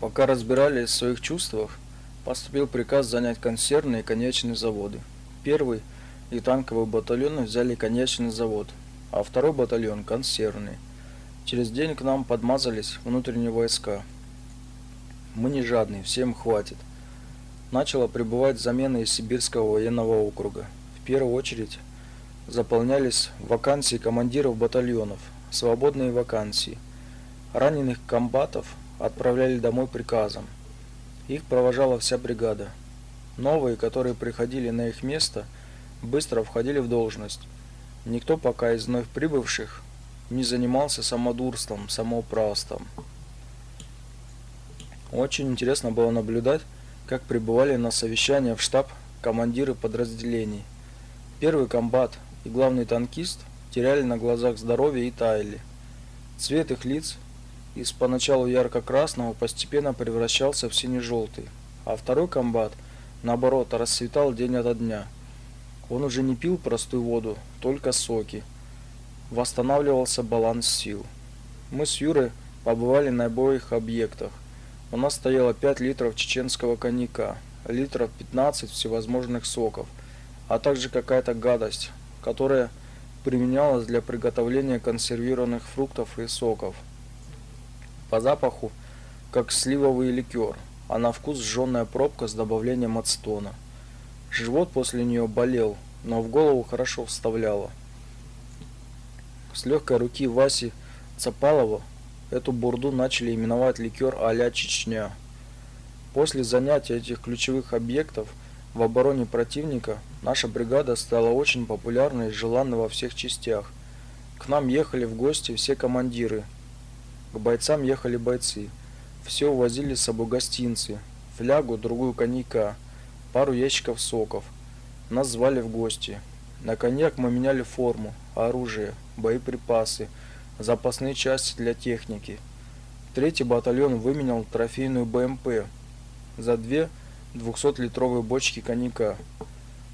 Пока разбирались в своих чувствах, поступил приказ занять консервные и конечные заводы. Первый и танковый батальоны взяли конечный завод, а второй батальон – консервный. Через день к нам подмазались внутренние войска. Мы не жадные, всем хватит. Начала прибывать замена из Сибирского военного округа. В первую очередь заполнялись вакансии командиров батальонов, свободные вакансии. Раненых комбатов – отправляли домой приказом. Их провожала вся бригада. Новые, которые приходили на их место, быстро входили в должность. Никто пока из вновь прибывших не занимался самодурством, самоуправством. Очень интересно было наблюдать, как прибывали на совещание в штаб командиры подразделений. Первый комбат и главный танкист теряли на глазах здоровье и таяли. Цвет их лиц из поначалу ярко-красного постепенно превращался в сине-желтый, а второй комбат, наоборот, расцветал день ото дня. Он уже не пил простую воду, только соки. Восстанавливался баланс сил. Мы с Юрой побывали на обоих объектах. У нас стояло 5 литров чеченского коньяка, литров 15 всевозможных соков, а также какая-то гадость, которая применялась для приготовления консервированных фруктов и соков. По запаху, как сливовый ликер, а на вкус жженая пробка с добавлением ацетона. Живот после нее болел, но в голову хорошо вставляло. С легкой руки Васи Цапалова эту бурду начали именовать ликер а-ля Чечня. После занятия этих ключевых объектов в обороне противника наша бригада стала очень популярной и желанной во всех частях. К нам ехали в гости все командиры – к бойцам ехали бойцы. Все увозили с собой гостинцы, флягу, другую коньяка, пару ящиков соков. Нас звали в гости. На коньяк мы меняли форму, оружие, боеприпасы, запасные части для техники. Третий батальон выменял трофейную БМП за две 200-литровые бочки коньяка.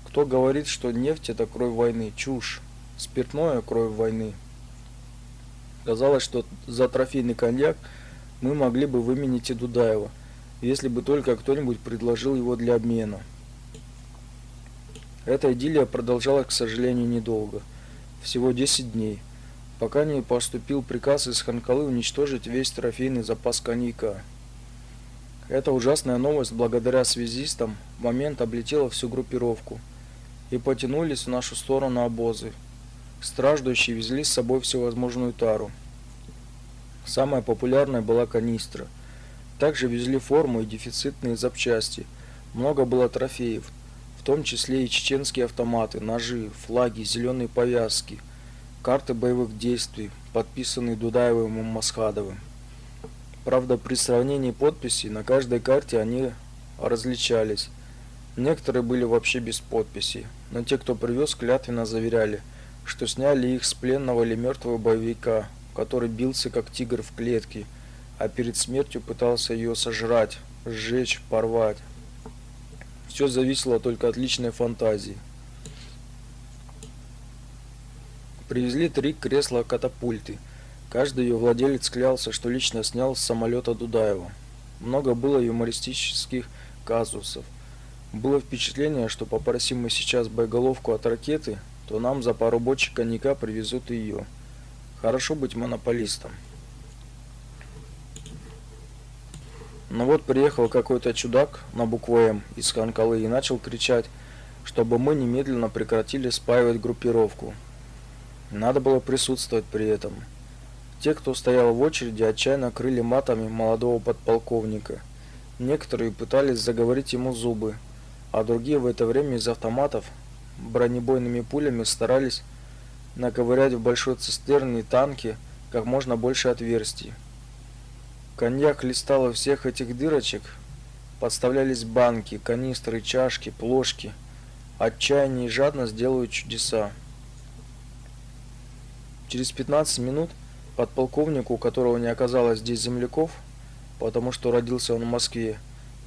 Кто говорит, что нефть это кровь войны, чушь. Спиртное кровь войны. Казалось, что за трофейный коньяк мы могли бы выменить и Дудаева, если бы только кто-нибудь предложил его для обмена. Эта идиллия продолжалась, к сожалению, недолго. Всего 10 дней, пока не поступил приказ из Ханкалы уничтожить весь трофейный запас коньяка. Эта ужасная новость благодаря связистам в момент облетела всю группировку, и потянулись в нашу сторону обозы. Страждущие везли с собой всевозможную тару. Самая популярная была канистра. Также везли форму и дефицитные запчасти. Много было трофеев, в том числе и чеченские автоматы, ножи, флаги, зеленые повязки, карты боевых действий, подписанные Дудаевым и Масхадовым. Правда, при сравнении подписей на каждой карте они различались. Некоторые были вообще без подписей, но те, кто привез, клятвенно заверяли – что сняли их с пленного или мертвого боевика, который бился как тигр в клетке, а перед смертью пытался ее сожрать, сжечь, порвать. Все зависело только от личной фантазии. Привезли три кресла-катапульты. Каждый ее владелец клялся, что лично снял с самолета Дудаева. Много было юмористических казусов. Было впечатление, что попросим мы сейчас боеголовку от ракеты, то нам за пару бочек коньяка привезут ее. Хорошо быть монополистом. Но вот приехал какой-то чудак на букву М из Ханкалы и начал кричать, чтобы мы немедленно прекратили спаивать группировку. Надо было присутствовать при этом. Те, кто стоял в очереди, отчаянно крыли матами молодого подполковника. Некоторые пытались заговорить ему зубы, а другие в это время из автоматов бронебойными пулями старались наковырять в большой цистерне танки как можно больше отверстий. Коньяк листал всех этих дырочек, подставлялись банки, канистры, чашки, плошки. Отчаяние и жадность делают чудеса. Через 15 минут подполковнику, у которого не оказалось здесь земляков, потому что родился он в Москве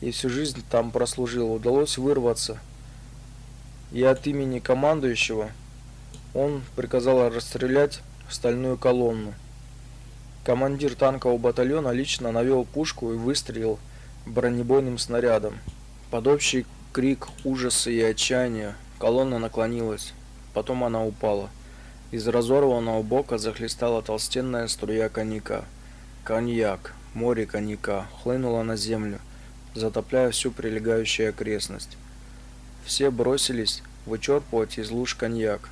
и всю жизнь там прослужил, удалось вырваться – и от имени командующего он приказал расстрелять стальную колонну. Командир танкового батальона лично навел пушку и выстрелил бронебойным снарядом. Под общий крик ужаса и отчаяния колонна наклонилась, потом она упала. Из разорванного бока захлестала толстенная струя коньяка. Коньяк, море коньяка, хлынуло на землю, затопляя всю прилегающую окрестность. Все бросились вычерпывать из луж коньяк.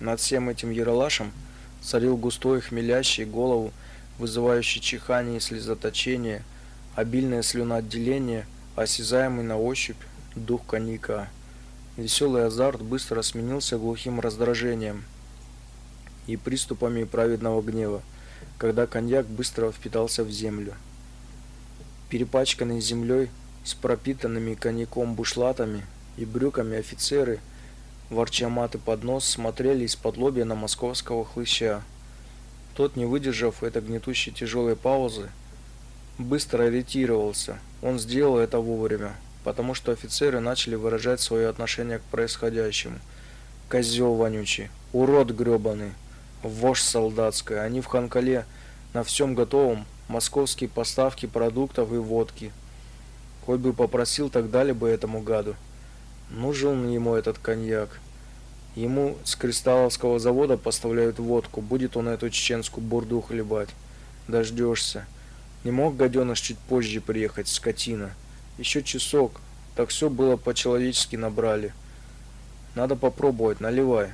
Над всем этим яролашем царил густой хмелящий голову, вызывающий чихание и слезоточение, обильное слюноотделение, осязаемый на ощупь дух коньяка. Веселый азарт быстро сменился глухим раздражением и приступами праведного гнева, когда коньяк быстро впитался в землю. Перепачканные землей с пропитанными коньяком бушлатами и брюками офицеры, ворча маты под нос, смотрели из-под лобья на московского хлыща. Тот, не выдержав этой гнетущей тяжелой паузы, быстро ретировался. Он сделал это вовремя потому что офицеры начали выражать свое отношение к происходящему. Козел вонючий, урод грёбаный, вошь солдатская, они в Ханкале на всем готовом, московские поставки продуктов и водки. Хоть бы попросил, так дали бы этому гаду. Нужен ему этот коньяк. Ему с кристалловского завода поставляют водку, будет он эту чеченскую бурду хлебать. Дождешься. Не мог гаденыш чуть позже приехать, скотина. Еще часок, так все было по-человечески набрали. Надо попробовать, наливай.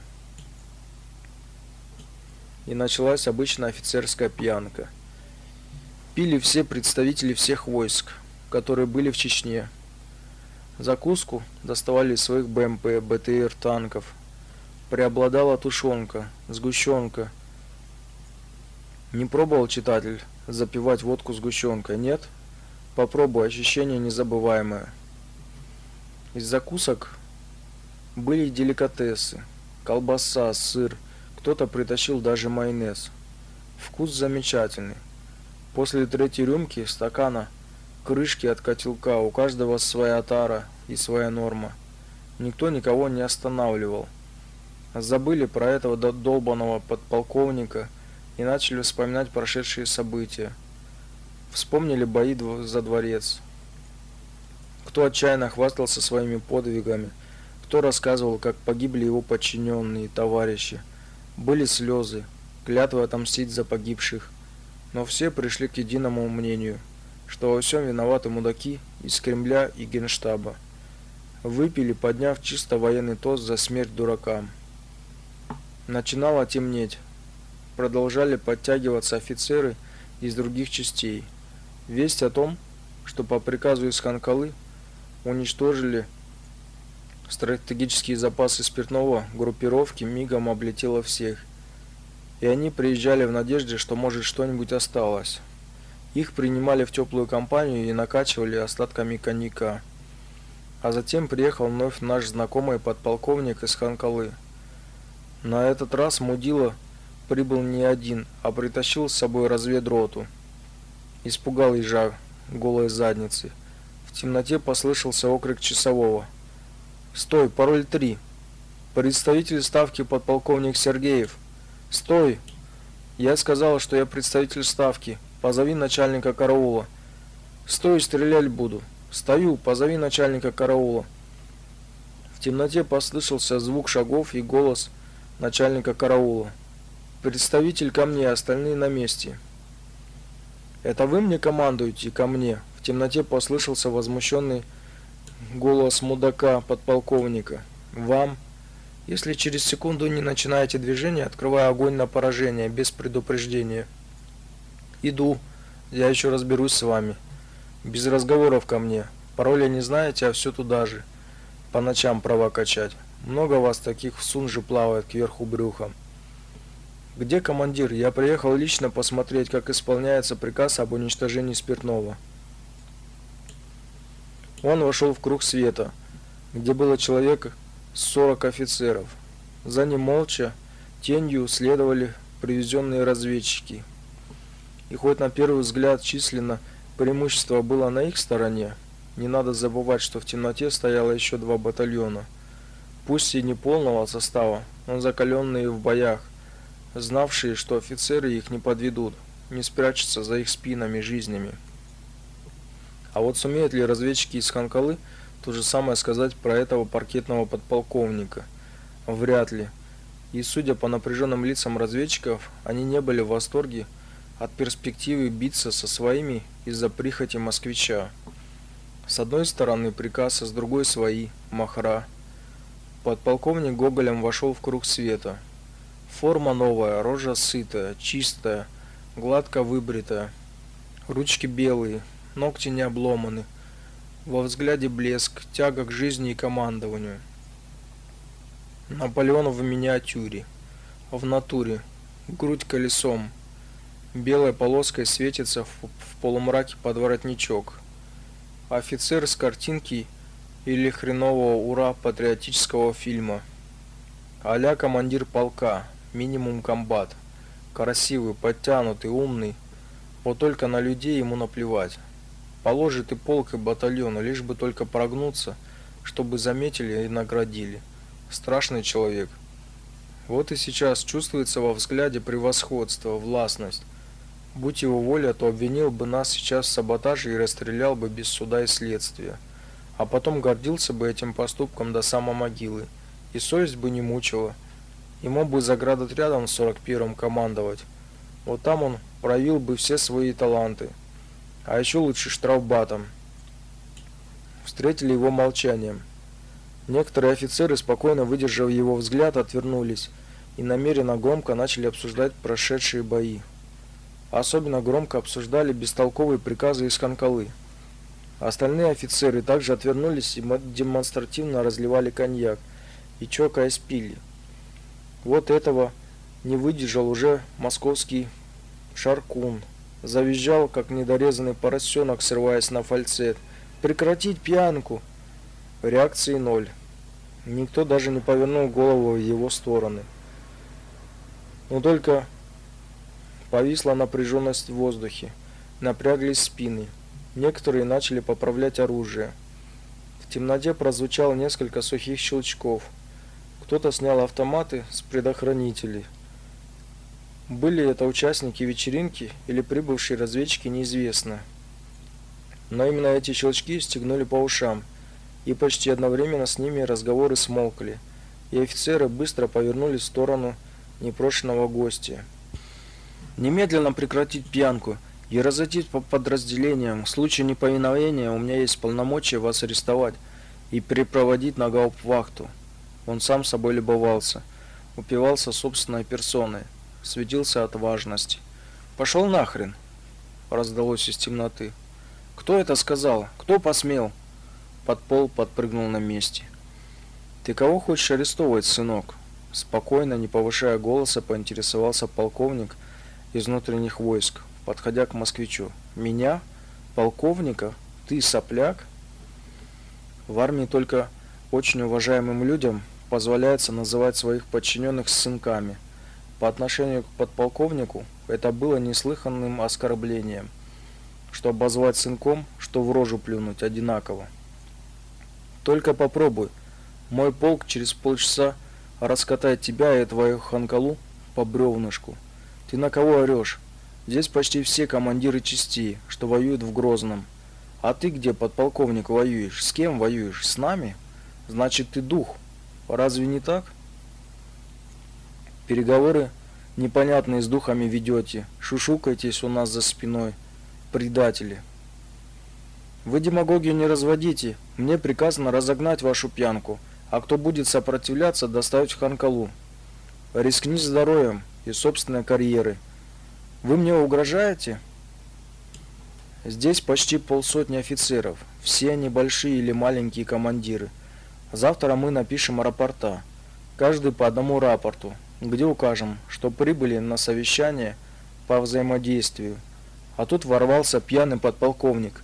И началась обычная офицерская пьянка. Пили все представители всех войск, которые были в Чечне. Закуску доставали из своих БМП, БТР, танков. Преобладала тушенка, сгущенка. Не пробовал читатель запивать водку сгущенкой, нет? Попробуй, ощущение незабываемое. Из закусок были деликатесы: колбаса, сыр, кто-то притащил даже майонез. Вкус замечательный. После третьей рюмки стакана крышки от котелка, у каждого своя тара и своя норма. Никто никого не останавливал. Забыли про этого долбаного подполковника и начали вспоминать прошедшие события. Вспомнили бои за дворец. Кто отчаянно хвастался своими подвигами, кто рассказывал, как погибли его подчиненные, товарищи. Были слезы, клятвы отомстить за погибших. Но все пришли к единому мнению, что во всем виноваты мудаки из Кремля и Генштаба. Выпили, подняв чисто военный тост за смерть дуракам. Начинало темнеть. Продолжали подтягиваться офицеры из других частей. Весть о том, что по приказу из Ханкалы уничтожили стратегические запасы спиртного группировки, мигом облетела всех. И они приезжали в надежде, что может что-нибудь осталось. Их принимали в теплую компанию и накачивали остатками коньяка. А затем приехал вновь наш знакомый подполковник из Ханкалы. На этот раз мудила прибыл не один, а притащил с собой разведроту. Испугал ежа голой задницы. В темноте послышался окрик часового. "Стой, пароль 3. Представитель ставки подполковник Сергеев. Стой. Я сказал, что я представитель ставки. Позови начальника караула. Стой, стрелять буду. Стою, позови начальника караула. В темноте послышался звук шагов и голос начальника караула. Представитель ко мне, остальные на месте. Это вы мне командуете ко мне? В темноте послышался возмущенный голос мудака подполковника. Вам, если через секунду не начинаете движение, открываю огонь на поражение без предупреждения. Иду. Я еще разберусь с вами. Без разговоров ко мне. Пароля не знаете, а все туда же. По ночам права качать. Много вас таких в сунже плавает кверху брюхом. Где командир? Я приехал лично посмотреть, как исполняется приказ об уничтожении спиртного. Он вошел в круг света, где было человек 40 офицеров. За ним молча тенью следовали привезенные разведчики. И хоть на первый взгляд численно преимущество было на их стороне, не надо забывать, что в темноте стояло еще два батальона. Пусть и не полного состава, но закаленные в боях, знавшие, что офицеры их не подведут. не спрячется за их спинами жизнями. А вот сумеют ли разведчики из Ханкалы то же самое сказать про этого паркетного подполковника? Вряд ли. И судя по напряженным лицам разведчиков, они не были в восторге от перспективы биться со своими из-за прихоти москвича. С одной стороны приказ, а с другой свои, махра. Подполковник Гоголем вошел в круг света. Форма новая, рожа сытая, чистая, гладко выбритая. Ручки белые, ногти не обломаны. Во взгляде блеск, тяга к жизни и командованию. Наполеон в миниатюре, в натуре, грудь колесом. Белой полоской светится в, в полумраке подворотничок. Офицер с картинки или хренового ура патриотического фильма. Аля командир полка, минимум комбат. Красивый, подтянутый, умный. Вот только на людей ему наплевать. Положит и полк, и батальон, лишь бы только прогнуться, чтобы заметили и наградили. Страшный человек. Вот и сейчас чувствуется во взгляде превосходство, властность. Будь его воля, то обвинил бы нас сейчас в саботаже и расстрелял бы без суда и следствия. А потом гордился бы этим поступком до самой могилы. И совесть бы не мучила. Ему бы заградотрядом в 41-м командовать. Вот там он проявил бы все свои таланты. А еще лучше штрафбатом. Встретили его молчанием. Некоторые офицеры, спокойно выдержав его взгляд, отвернулись и намеренно громко начали обсуждать прошедшие бои. Особенно громко обсуждали бестолковые приказы из Ханкалы. Остальные офицеры также отвернулись и демонстративно разливали коньяк и чокаясь пили. Вот этого не выдержал уже московский Шаркун. Завизжал, как недорезанный поросенок, срываясь на фальцет. «Прекратить пьянку!» Реакции ноль. Никто даже не повернул голову в его стороны. Но только повисла напряженность в воздухе. Напряглись спины. Некоторые начали поправлять оружие. В темноте прозвучало несколько сухих щелчков. Кто-то снял автоматы с предохранителей. Были это участники вечеринки или прибывшие разведчики, неизвестно. Но именно эти щелчки стегнули по ушам, и почти одновременно с ними разговоры смолкли, и офицеры быстро повернулись в сторону непрошенного гостя. Немедленно прекратить пьянку и разойтись по подразделениям. В случае неповиновения у меня есть полномочия вас арестовать и перепроводить на гауптвахту. Он сам собой любовался, упивался собственной персоной светился от важности. «Пошел нахрен!» — раздалось из темноты. «Кто это сказал? Кто посмел?» Под пол подпрыгнул на месте. «Ты кого хочешь арестовывать, сынок?» Спокойно, не повышая голоса, поинтересовался полковник из внутренних войск, подходя к москвичу. «Меня? Полковника? Ты сопляк?» В армии только очень уважаемым людям позволяется называть своих подчиненных сынками – по отношению к подполковнику это было неслыханным оскорблением, что обозвать сынком, что в рожу плюнуть одинаково. Только попробуй. Мой полк через полчаса раскатает тебя и твою ханкалу по бревнышку. Ты на кого орешь? Здесь почти все командиры частей, что воюют в Грозном. А ты где, подполковник, воюешь? С кем воюешь? С нами? Значит, ты дух. Разве не так? Переговоры непонятные с духами ведете, шушукаетесь у нас за спиной, предатели. Вы демагогию не разводите, мне приказано разогнать вашу пьянку, а кто будет сопротивляться, доставить в Ханкалу. Рискни здоровьем и собственной карьерой. Вы мне угрожаете? Здесь почти полсотни офицеров, все они большие или маленькие командиры. Завтра мы напишем рапорта, каждый по одному рапорту, где укажем, что прибыли на совещание по взаимодействию. А тут ворвался пьяный подполковник,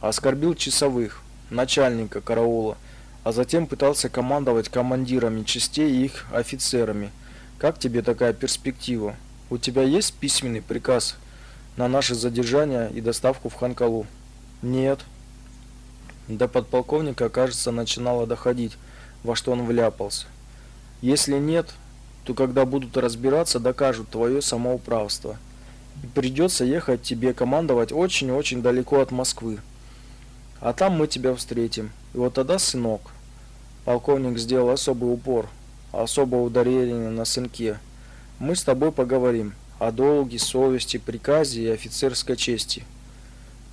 оскорбил часовых, начальника караула, а затем пытался командовать командирами частей и их офицерами. Как тебе такая перспектива? У тебя есть письменный приказ на наше задержание и доставку в Ханкалу? Нет. До подполковника, кажется, начинало доходить, во что он вляпался. Если нет, то когда будут разбираться, докажут твое самоуправство. И придется ехать тебе командовать очень-очень далеко от Москвы. А там мы тебя встретим. И вот тогда, сынок, полковник сделал особый упор, особое ударение на сынке. Мы с тобой поговорим о долге, совести, приказе и офицерской чести.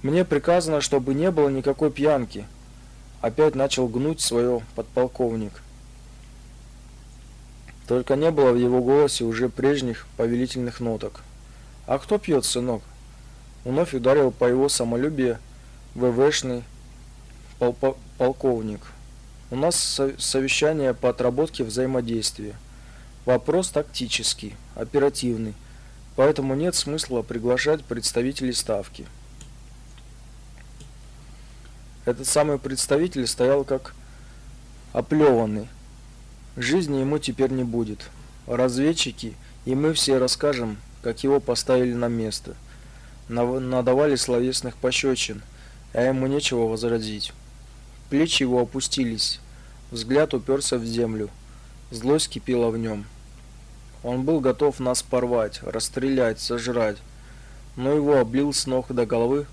Мне приказано, чтобы не было никакой пьянки. Опять начал гнуть свое подполковник. Только не было в его голосе уже прежних повелительных ноток. А кто пьет, сынок? Вновь ударил по его самолюбию ВВшный пол полковник. У нас совещание по отработке взаимодействия. Вопрос тактический, оперативный. Поэтому нет смысла приглашать представителей ставки. Этот самый представитель стоял как оплеванный. Жизни ему теперь не будет. Разведчики и мы все расскажем, как его поставили на место. Надавали словесных пощечин, а ему нечего возразить. Плечи его опустились, взгляд уперся в землю. Злость кипела в нем. Он был готов нас порвать, расстрелять, сожрать, но его облил с ног до головы,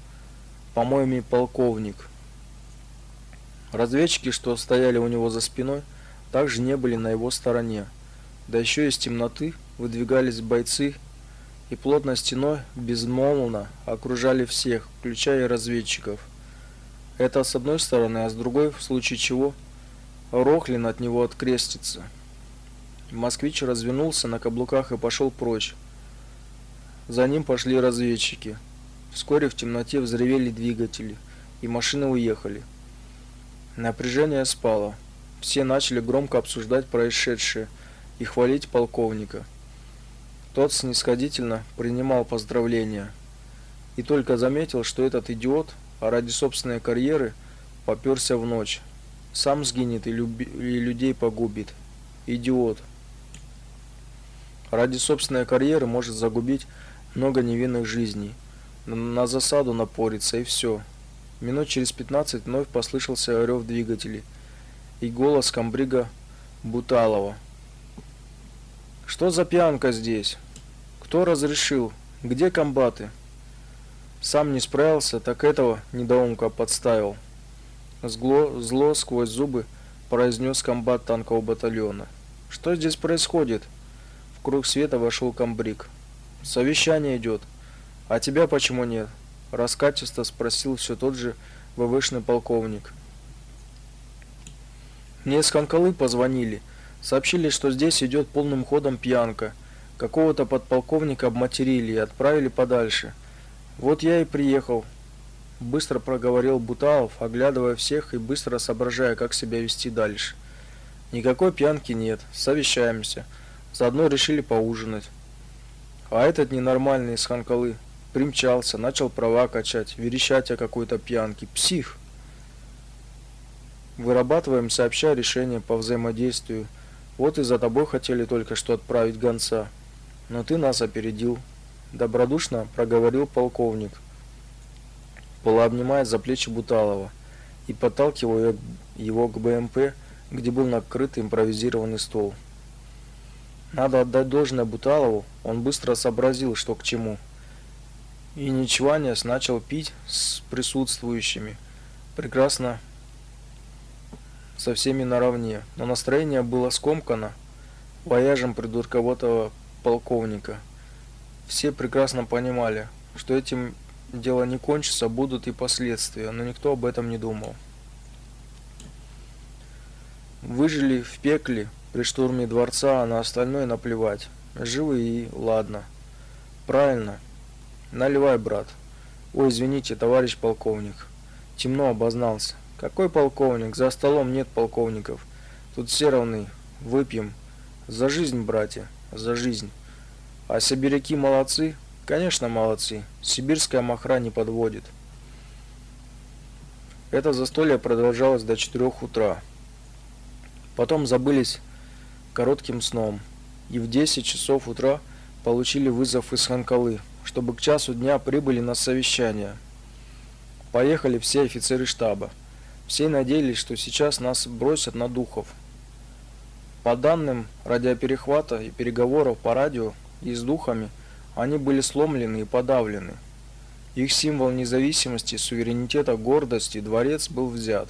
по-моему, полковник. Разведчики, что стояли у него за спиной, также не были на его стороне. Да еще из темноты выдвигались бойцы и плотной стеной безмолвно окружали всех, включая разведчиков. Это с одной стороны, а с другой, в случае чего, Рохлин от него открестится. Москвич развернулся на каблуках и пошел прочь. За ним пошли разведчики. Вскоре в темноте взревели двигатели, и машины уехали. Напряжение спало. Все начали громко обсуждать происшедшее и хвалить полковника. Тот снисходительно принимал поздравления и только заметил, что этот идиот ради собственной карьеры попёрся в ночь. Сам сгинет и, люби... и людей погубит. Идиот. Ради собственной карьеры может загубить много невинных жизней. На засаду напорится и все. Минут через 15 вновь послышался рев двигателей и голос комбрига Буталова. Что за пьянка здесь? Кто разрешил? Где комбаты? Сам не справился, так этого недоумка подставил. Зло, зло сквозь зубы произнес комбат танкового батальона. Что здесь происходит? В круг света вошел комбриг. Совещание идет. А тебя почему нет? раскатисто спросил все тот же ВВшный полковник. Мне с Ханкалы позвонили, сообщили, что здесь идет полным ходом пьянка. Какого-то подполковника обматерили и отправили подальше. Вот я и приехал. Быстро проговорил Буталов, оглядывая всех и быстро соображая, как себя вести дальше. Никакой пьянки нет, совещаемся. Заодно решили поужинать. А этот ненормальный из Ханкалы примчался, начал права качать, верещать о какой-то пьянке. Псих. Вырабатываем сообща решение по взаимодействию. Вот и за тобой хотели только что отправить гонца. Но ты нас опередил. Добродушно проговорил полковник, полуобнимая за плечи Буталова и подталкивая его к БМП, где был накрыт импровизированный стол. Надо отдать должное Буталову, он быстро сообразил, что к чему и Ничванес начал пить с присутствующими, прекрасно со всеми наравне, но настроение было скомкано вояжем придурковатого полковника. Все прекрасно понимали, что этим дело не кончится, будут и последствия, но никто об этом не думал. Выжили в пекле при штурме дворца, а на остальное наплевать. Живы и ладно. Правильно. Наливай, брат. Ой, извините, товарищ полковник. Темно обознался. Какой полковник? За столом нет полковников. Тут все равны. Выпьем. За жизнь, братья, за жизнь. А сибиряки молодцы? Конечно, молодцы. Сибирская махра не подводит. Это застолье продолжалось до четырех утра. Потом забылись коротким сном. И в 10 часов утра получили вызов из Ханкалы чтобы к часу дня прибыли на совещание. Поехали все офицеры штаба. Все надеялись, что сейчас нас бросят на духов. По данным радиоперехвата и переговоров по радио и с духами, они были сломлены и подавлены. Их символ независимости, суверенитета, гордости, дворец был взят.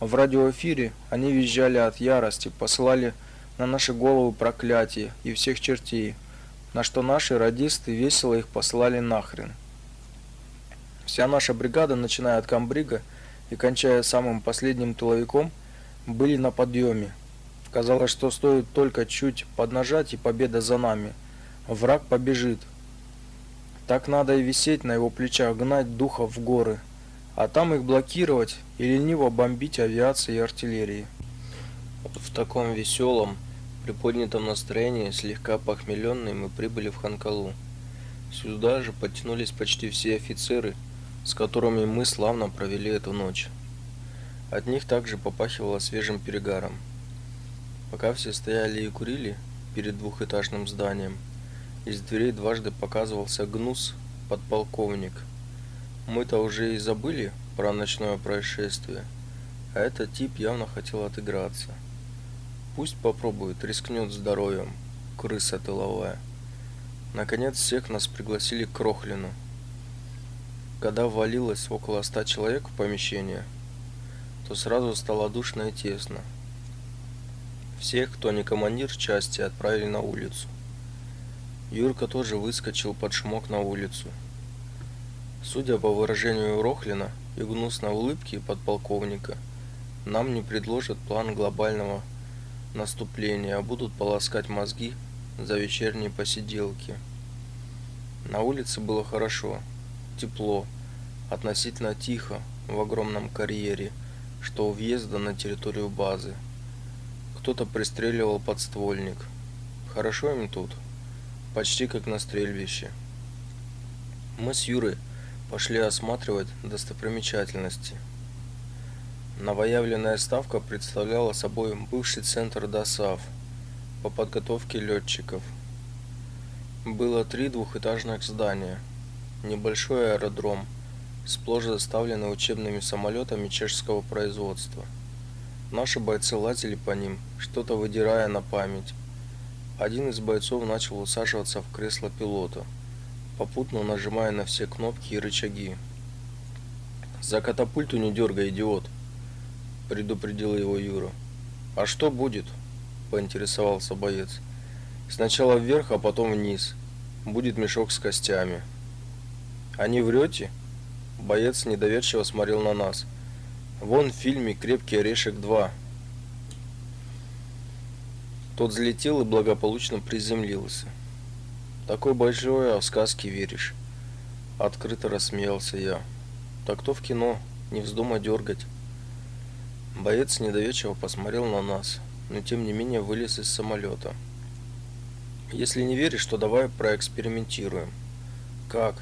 В радиоэфире они визжали от ярости, посылали на наши головы проклятия и всех чертей, на что наши радисты весело их послали нахрен. Вся наша бригада, начиная от комбрига и кончая самым последним тыловиком, были на подъеме. Казалось, что стоит только чуть поднажать, и победа за нами. Враг побежит. Так надо и висеть на его плечах, гнать духов в горы, а там их блокировать и лениво бомбить авиацией и артиллерией. В таком веселом, приподнятом настроении, слегка похмеленные, мы прибыли в Ханкалу. Сюда же подтянулись почти все офицеры, с которыми мы славно провели эту ночь. От них также попахивало свежим перегаром. Пока все стояли и курили перед двухэтажным зданием, из дверей дважды показывался гнус подполковник. Мы-то уже и забыли про ночное происшествие, а этот тип явно хотел отыграться. Пусть попробует, рискнет здоровьем, крыса тыловая. Наконец всех нас пригласили к Крохлину. Когда ввалилось около ста человек в помещение, то сразу стало душно и тесно. Всех, кто не командир части, отправили на улицу. Юрка тоже выскочил под шмок на улицу. Судя по выражению Рохлина и гнусной улыбке подполковника, нам не предложат план глобального наступления, а будут полоскать мозги за вечерние посиделки. На улице было хорошо, тепло, относительно тихо в огромном карьере, что у въезда на территорию базы. Кто-то пристреливал подствольник. Хорошо им тут. Почти как на стрельбище. Мы с Юрой пошли осматривать достопримечательности. Новоявленная ставка представляла собой бывший центр ДОСАВ по подготовке летчиков. Было три двухэтажных здания, небольшой аэродром, сплошь заставленный учебными самолетами чешского производства – Наши бойцы лазили по ним, что-то выдирая на память. Один из бойцов начал усаживаться в кресло пилота, попутно нажимая на все кнопки и рычаги. «За катапульту не дергай, идиот!» – предупредил его Юра. «А что будет?» – поинтересовался боец. «Сначала вверх, а потом вниз. Будет мешок с костями». «А не врете?» Боец недоверчиво смотрел на нас – Вон в фильме «Крепкий орешек 2». Тот взлетел и благополучно приземлился. Такой большой, а в сказки веришь. Открыто рассмеялся я. Так то в кино, не вздумай дергать. Боец недоверчиво посмотрел на нас, но тем не менее вылез из самолета. Если не веришь, то давай проэкспериментируем. Как?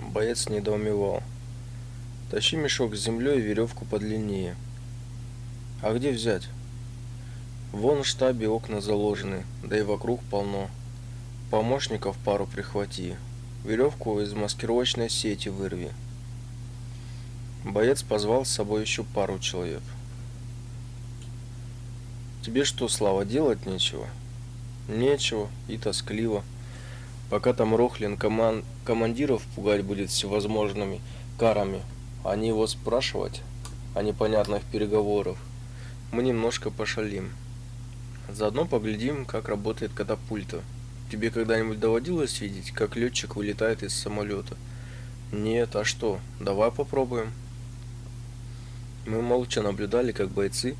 Боец недоумевал. Тащи мешок с землей и веревку подлиннее. А где взять? Вон в штабе окна заложены, да и вокруг полно. Помощников пару прихвати. Веревку из маскировочной сети вырви. Боец позвал с собой еще пару человек. Тебе что, Слава, делать нечего? Нечего и тоскливо. Пока там Рохлин коман командиров пугать будет всевозможными карами, они его спрашивать о непонятных переговорах. Мы немножко пошалим. Заодно поглядим, как работает катапульта. Тебе когда-нибудь доводилось видеть, как летчик вылетает из самолета? Нет, а что? Давай попробуем. Мы молча наблюдали, как бойцы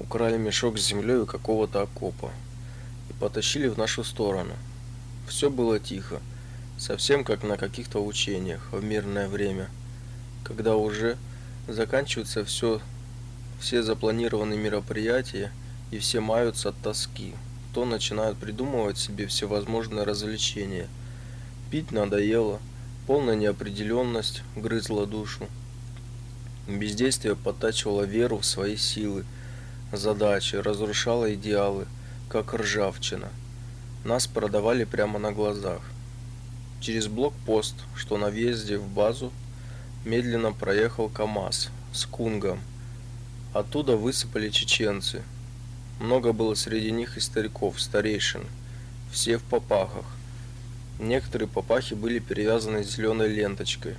украли мешок с землей у какого-то окопа и потащили в нашу сторону. Все было тихо, совсем как на каких-то учениях в мирное время когда уже заканчиваются все, все запланированные мероприятия и все маются от тоски, то начинают придумывать себе всевозможные развлечения. Пить надоело, полная неопределенность грызла душу. Бездействие подтачивало веру в свои силы, задачи, разрушало идеалы, как ржавчина. Нас продавали прямо на глазах. Через блокпост, что на въезде в базу, медленно проехал КАМАЗ с кунгом. Оттуда высыпали чеченцы. Много было среди них и стариков, старейшин, все в попахах. Некоторые папахи были перевязаны зеленой ленточкой.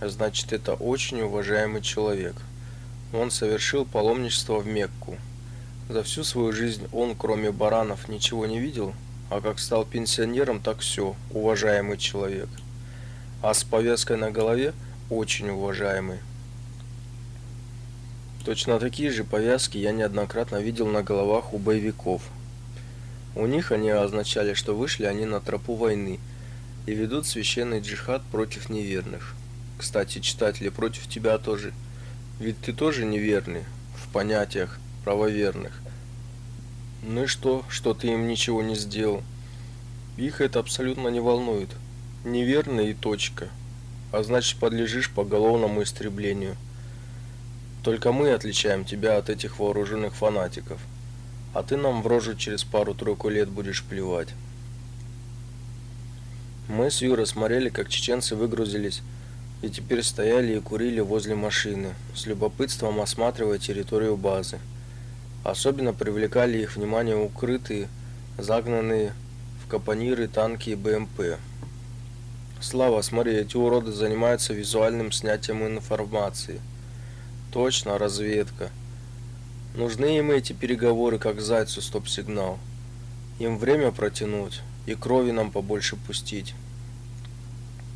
Значит, это очень уважаемый человек. Он совершил паломничество в Мекку. За всю свою жизнь он, кроме баранов, ничего не видел, а как стал пенсионером, так все, уважаемый человек. А с повязкой на голове очень уважаемый. Точно такие же повязки я неоднократно видел на головах у боевиков. У них они означали, что вышли они на тропу войны и ведут священный джихад против неверных. Кстати, читатели, против тебя тоже. Ведь ты тоже неверный в понятиях правоверных. Ну и что, что ты им ничего не сделал? Их это абсолютно не волнует. Неверный и точка. А значит, подлежишь поголовному истреблению. Только мы отличаем тебя от этих вооруженных фанатиков. А ты нам в рожу через пару-тройку лет будешь плевать. Мы с Юрой смотрели, как чеченцы выгрузились и теперь стояли и курили возле машины, с любопытством осматривая территорию базы. Особенно привлекали их внимание укрытые, загнанные в капониры танки и БМП. Слава, смотри, эти уроды занимаются визуальным снятием информации. Точно, разведка. Нужны им эти переговоры, как зайцу стоп-сигнал. Им время протянуть и крови нам побольше пустить.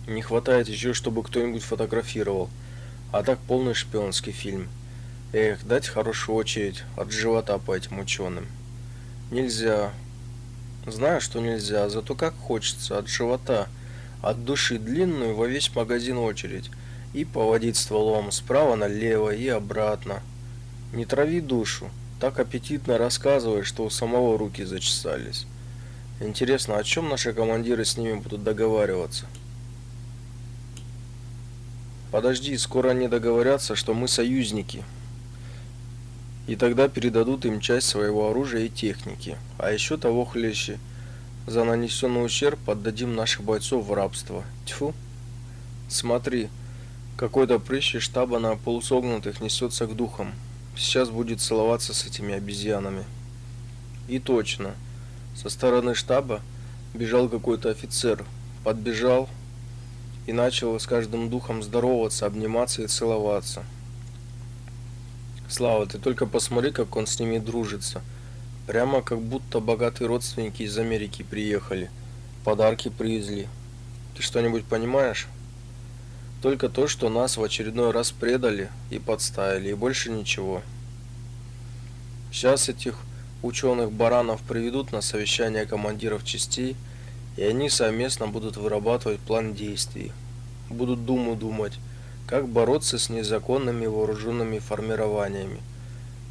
Не хватает еще, чтобы кто-нибудь фотографировал. А так полный шпионский фильм. Эх, дать хорошую очередь от живота по этим ученым. Нельзя. Знаю, что нельзя, зато как хочется от живота, от души длинную во весь магазин очередь и поводить стволом справа налево и обратно. Не трави душу. Так аппетитно рассказываешь, что у самого руки зачесались. Интересно, о чем наши командиры с ними будут договариваться? Подожди, скоро они договорятся, что мы союзники. И тогда передадут им часть своего оружия и техники. А еще того хлеще. За нанесенный ущерб отдадим наших бойцов в рабство. Тьфу. Смотри, какой-то прыщ из штаба на полусогнутых несется к духам. Сейчас будет целоваться с этими обезьянами. И точно. Со стороны штаба бежал какой-то офицер. Подбежал, и начал с каждым духом здороваться, обниматься и целоваться. Слава, ты только посмотри, как он с ними дружится. Прямо как будто богатые родственники из Америки приехали. Подарки привезли. Ты что-нибудь понимаешь? Только то, что нас в очередной раз предали и подставили, и больше ничего. Сейчас этих ученых баранов приведут на совещание командиров частей – и они совместно будут вырабатывать план действий. Будут думу думать, как бороться с незаконными вооруженными формированиями.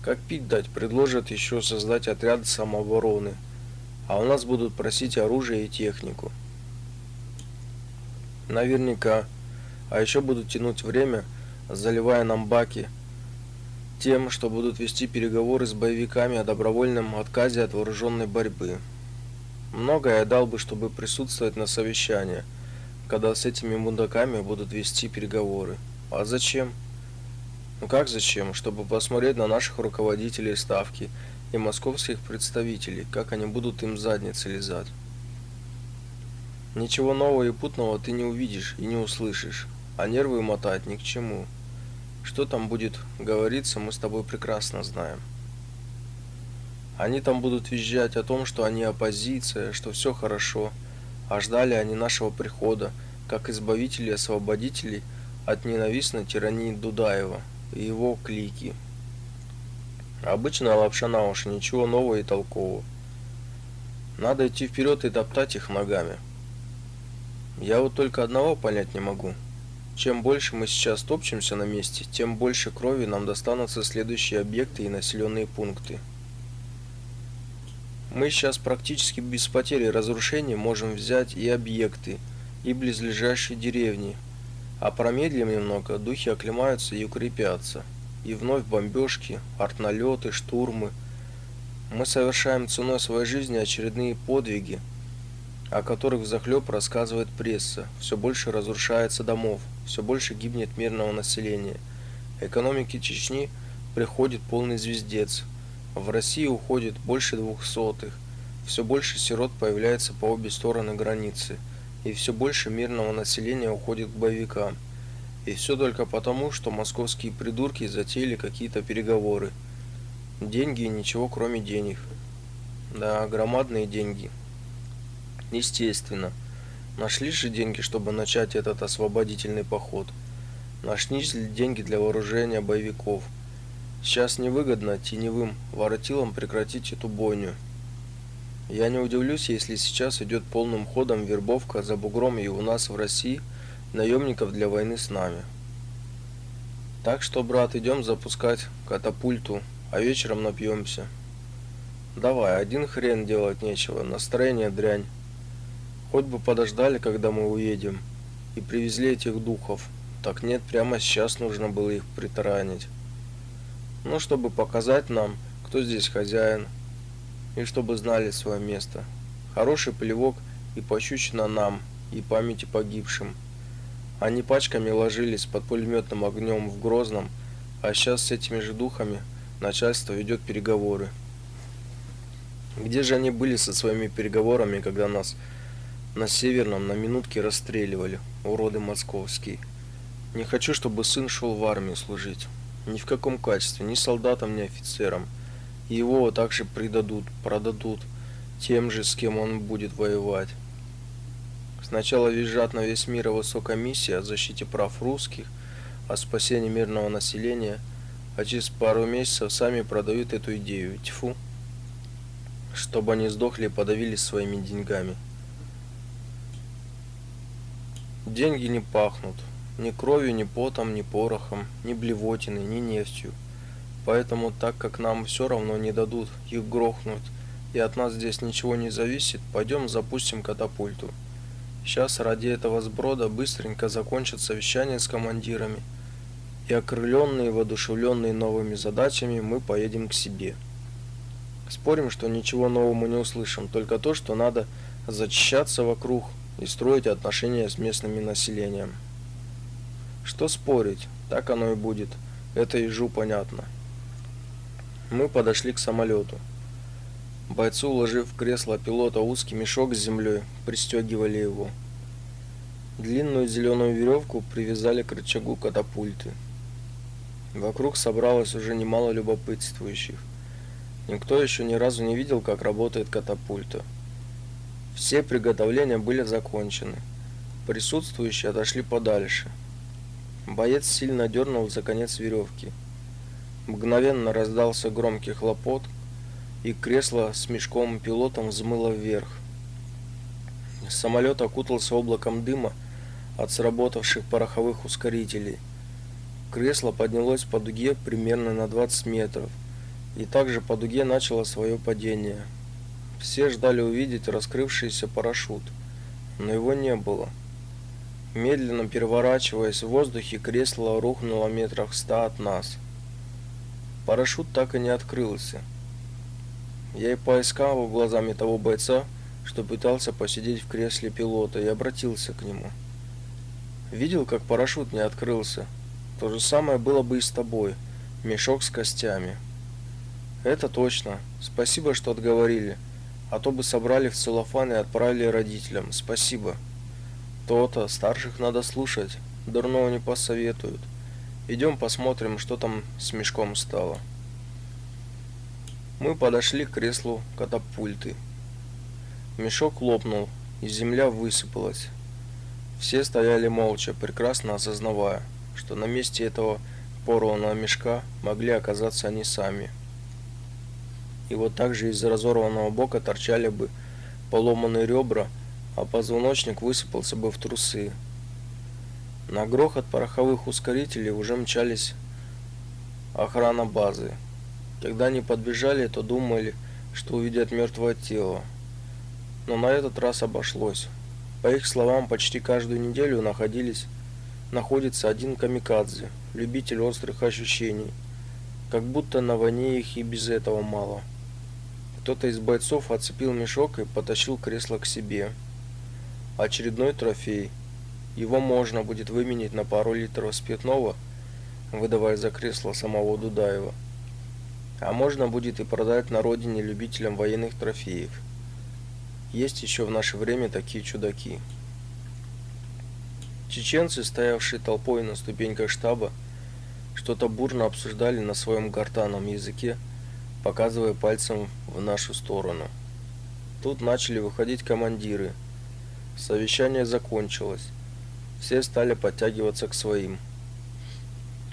Как пить дать, предложат еще создать отряд самообороны, а у нас будут просить оружие и технику. Наверняка. А еще будут тянуть время, заливая нам баки тем, что будут вести переговоры с боевиками о добровольном отказе от вооруженной борьбы. Многое я дал бы, чтобы присутствовать на совещании, когда с этими мудаками будут вести переговоры. А зачем? Ну как зачем? Чтобы посмотреть на наших руководителей ставки и московских представителей, как они будут им задницы лизать. Ничего нового и путного ты не увидишь и не услышишь, а нервы мотать ни к чему. Что там будет говориться, мы с тобой прекрасно знаем. Они там будут визжать о том, что они оппозиция, что все хорошо, а ждали они нашего прихода, как избавителей и освободителей от ненавистной тирании Дудаева и его клики. Обычная лапша на уши, ничего нового и толкового. Надо идти вперед и топтать их ногами. Я вот только одного понять не могу. Чем больше мы сейчас топчемся на месте, тем больше крови нам достанутся следующие объекты и населенные пункты. Мы сейчас практически без потери разрушений можем взять и объекты, и близлежащие деревни. А промедлим немного, духи оклемаются и укрепятся. И вновь бомбежки, артналеты, штурмы. Мы совершаем ценой своей жизни очередные подвиги, о которых взахлеб рассказывает пресса. Все больше разрушается домов, все больше гибнет мирного населения. Экономике Чечни приходит полный звездец. В России уходит больше двухсотых. Все больше сирот появляется по обе стороны границы. и все больше мирного населения уходит к боевикам. И все только потому, что московские придурки затеяли какие-то переговоры. Деньги и ничего кроме денег. Да, громадные деньги. Естественно. Нашлись же деньги, чтобы начать этот освободительный поход. Нашлись ли деньги для вооружения боевиков. Сейчас невыгодно теневым воротилам прекратить эту бойню. Я не удивлюсь, если сейчас идет полным ходом вербовка за бугром и у нас в России наемников для войны с нами. Так что, брат, идем запускать катапульту, а вечером напьемся. Давай, один хрен делать нечего, настроение дрянь. Хоть бы подождали, когда мы уедем, и привезли этих духов. Так нет, прямо сейчас нужно было их притаранить. Ну, чтобы показать нам, кто здесь хозяин, и чтобы знали свое место. Хороший плевок и пощучина нам, и памяти погибшим. Они пачками ложились под пулеметным огнем в Грозном, а сейчас с этими же духами начальство ведет переговоры. Где же они были со своими переговорами, когда нас на Северном на минутке расстреливали, уроды московские? Не хочу, чтобы сын шел в армию служить. Ни в каком качестве, ни солдатом, ни офицером. Его также предадут, продадут тем же, с кем он будет воевать. Сначала визжат на весь мир его комиссия о защите прав русских, о спасении мирного населения, а через пару месяцев сами продают эту идею. Тьфу. Чтобы они сдохли и подавились своими деньгами. Деньги не пахнут. Ни кровью, ни потом, ни порохом, ни блевотиной, ни нефтью. Поэтому, так как нам все равно не дадут их грохнуть, и от нас здесь ничего не зависит, пойдем запустим катапульту. Сейчас ради этого сброда быстренько закончат совещание с командирами, и окрыленные, воодушевленные новыми задачами, мы поедем к себе. Спорим, что ничего нового мы не услышим, только то, что надо зачищаться вокруг и строить отношения с местным населением. Что спорить, так оно и будет. Это ежу понятно. Мы подошли к самолету. Бойцы, уложив в кресло пилота узкий мешок с землей, пристегивали его. Длинную зеленую веревку привязали к рычагу катапульты. Вокруг собралось уже немало любопытствующих. Никто еще ни разу не видел, как работает катапульта. Все приготовления были закончены. Присутствующие отошли подальше. Боец сильно дернул за конец веревки. Мгновенно раздался громкий хлопот, и кресло с мешком пилотом взмыло вверх. Самолет окутался облаком дыма от сработавших пороховых ускорителей. Кресло поднялось по дуге примерно на 20 метров, и также по дуге начало свое падение. Все ждали увидеть раскрывшийся парашют, но его не было. Медленно переворачиваясь в воздухе, кресло рухнуло метрах ста от нас. Парашют так и не открылся. Я и поискал глазами того бойца, что пытался посидеть в кресле пилота, и обратился к нему. Видел, как парашют не открылся? То же самое было бы и с тобой. Мешок с костями. Это точно. Спасибо, что отговорили. А то бы собрали в целлофан и отправили родителям. Спасибо. То-то, старших надо слушать, дурного не посоветуют. Идем посмотрим, что там с мешком стало. Мы подошли к креслу катапульты. Мешок лопнул, и земля высыпалась. Все стояли молча, прекрасно осознавая, что на месте этого порванного мешка могли оказаться они сами. И вот так же из разорванного бока торчали бы поломанные ребра, а позвоночник высыпался бы в трусы. На грохот пороховых ускорителей уже мчались охрана базы. Когда они подбежали, то думали, что увидят мертвое тело. Но на этот раз обошлось. По их словам, почти каждую неделю находились находится один камикадзе, любитель острых ощущений. Как будто на войне их и без этого мало. Кто-то из бойцов отцепил мешок и потащил кресло к себе. Очередной трофей. Его можно будет выменить на пару литров спиртного, выдавая за кресло самого Дудаева. А можно будет и продать на родине любителям военных трофеев. Есть еще в наше время такие чудаки. Чеченцы, стоявшие толпой на ступеньках штаба, что-то бурно обсуждали на своем гортанном языке, показывая пальцем в нашу сторону. Тут начали выходить командиры. Совещание закончилось. Все стали подтягиваться к своим.